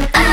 I